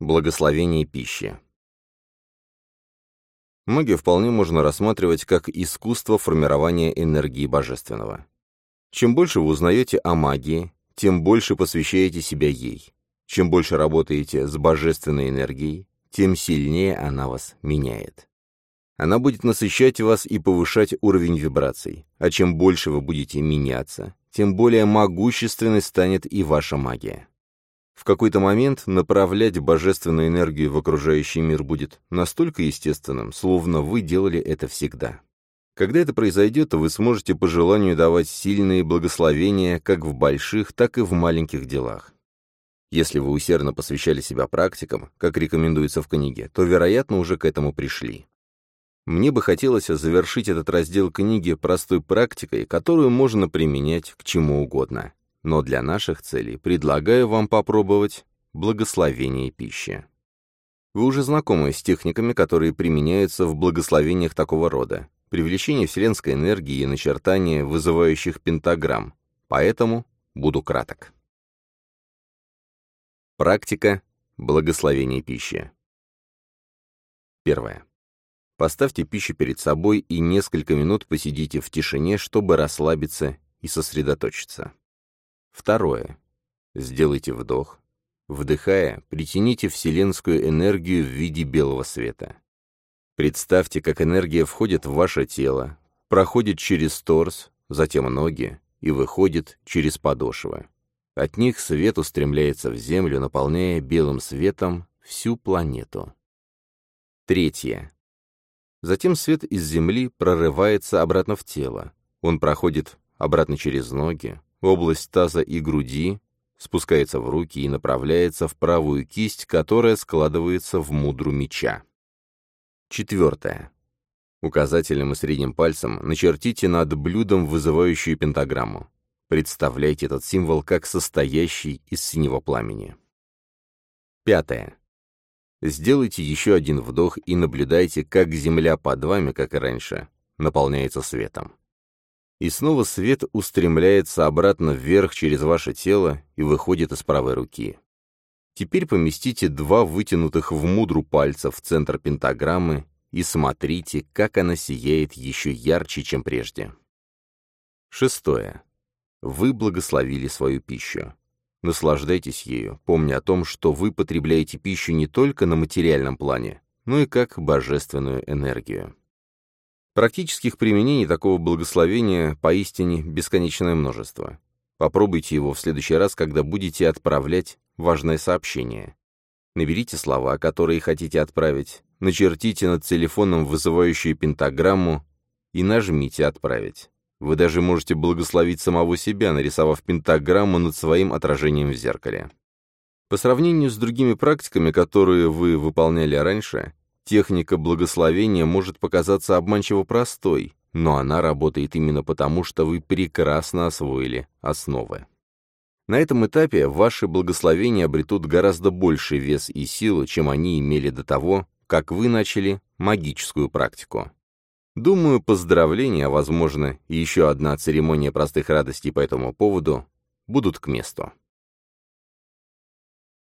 Благословение пищи. Магию вполне можно рассматривать как искусство формирования энергии божественного. Чем больше вы узнаете о магии, тем больше посвящаете себя ей. Чем больше работаете с божественной энергией, тем сильнее она вас меняет. Она будет насыщать вас и повышать уровень вибраций, а чем больше вы будете меняться, тем более могущественной станет и ваша магия. В какой-то момент направлять божественную энергию в окружающий мир будет настолько естественным, словно вы делали это всегда. Когда это произойдет, вы сможете по желанию давать сильные благословения как в больших, так и в маленьких делах. Если вы усердно посвящали себя практикам, как рекомендуется в книге, то, вероятно, уже к этому пришли. Мне бы хотелось завершить этот раздел книги простой практикой, которую можно применять к чему угодно но для наших целей предлагаю вам попробовать благословение пищи. Вы уже знакомы с техниками, которые применяются в благословениях такого рода. Привлечение вселенской энергии и начертание вызывающих пентаграмм. Поэтому буду краток. Практика благословения пищи. Первое. Поставьте пищу перед собой и несколько минут посидите в тишине, чтобы расслабиться и сосредоточиться. Второе. Сделайте вдох. Вдыхая, притяните вселенскую энергию в виде белого света. Представьте, как энергия входит в ваше тело, проходит через торс, затем ноги и выходит через подошвы. От них свет устремляется в Землю, наполняя белым светом всю планету. Третье. Затем свет из Земли прорывается обратно в тело. Он проходит обратно через ноги, область таза и груди, спускается в руки и направляется в правую кисть, которая складывается в мудру меча. Четвертое. Указательным и средним пальцем начертите над блюдом вызывающую пентаграмму. Представляйте этот символ как состоящий из синего пламени. Пятое. Сделайте еще один вдох и наблюдайте, как земля под вами, как и раньше, наполняется светом и снова свет устремляется обратно вверх через ваше тело и выходит из правой руки. Теперь поместите два вытянутых в мудру пальца в центр пентаграммы и смотрите, как она сияет еще ярче, чем прежде. Шестое. Вы благословили свою пищу. Наслаждайтесь ею, помня о том, что вы потребляете пищу не только на материальном плане, но и как божественную энергию. Практических применений такого благословения поистине бесконечное множество. Попробуйте его в следующий раз, когда будете отправлять важное сообщение. Наберите слова, которые хотите отправить, начертите над телефоном вызывающую пентаграмму и нажмите «Отправить». Вы даже можете благословить самого себя, нарисовав пентаграмму над своим отражением в зеркале. По сравнению с другими практиками, которые вы выполняли раньше, Техника благословения может показаться обманчиво простой, но она работает именно потому, что вы прекрасно освоили основы. На этом этапе ваши благословения обретут гораздо больший вес и силу, чем они имели до того, как вы начали магическую практику. Думаю, поздравления, возможно, и еще одна церемония простых радостей по этому поводу будут к месту.